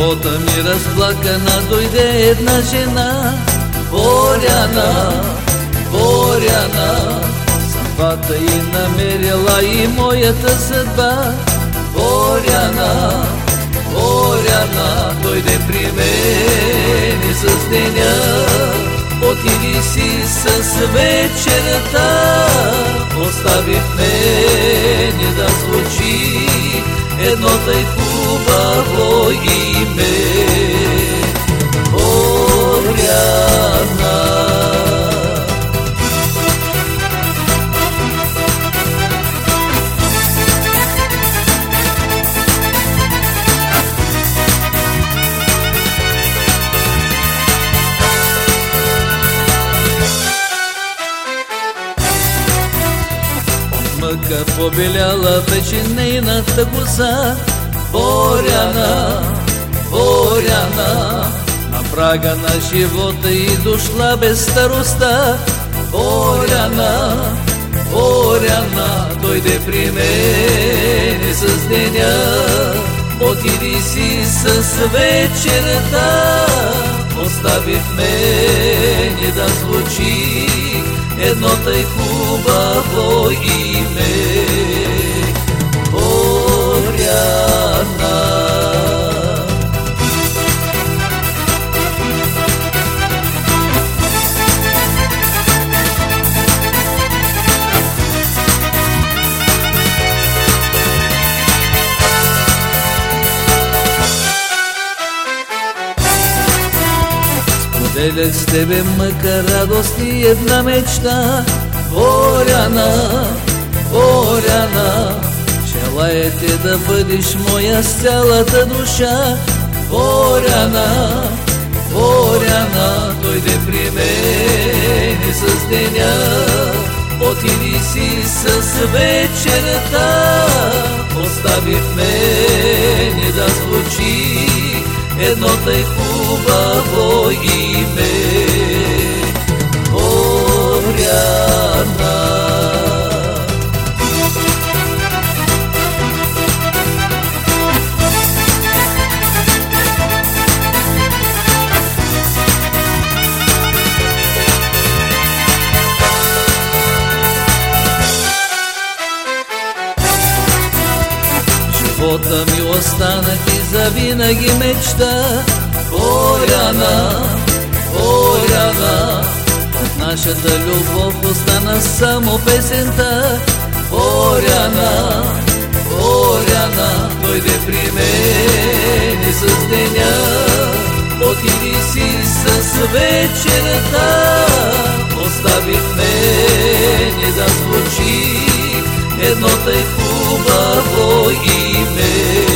живота ми разплакана дойде една жена, Боряна, Боряна. Съдбата и намерила и моята съдба, Боряна, Боряна. Дойде при мен с деня, отиди си с вечерта, остави в мене да звучи едно тъй хубаво име. Мъка побеляла вече нейната коса Боряна, Боряна На прага на живота и дошла без староста. Боряна, Боряна Дойде при мен с деня. Отиди си с вечерта Остави в мене да звучи едно тъй хубаво име Боряна. Споделях с тебе мъка, радост и една мечта. Боряна, Боряна Желая те да бъдеш моя с цялата душа. Боряна, Боряна Дойде при мен с деня. Отиди си с вечерта Остави в мене да звучи едно тъй хубаво име Боряна живота ми остана ти завинаги мечта Боляна, Боляна От нашата любов остана само песента. Боряна, Боряна Дойде при мен с деня. Отиди си с вечерта Остави в мен и зазвучи Едно тъй хубаво име.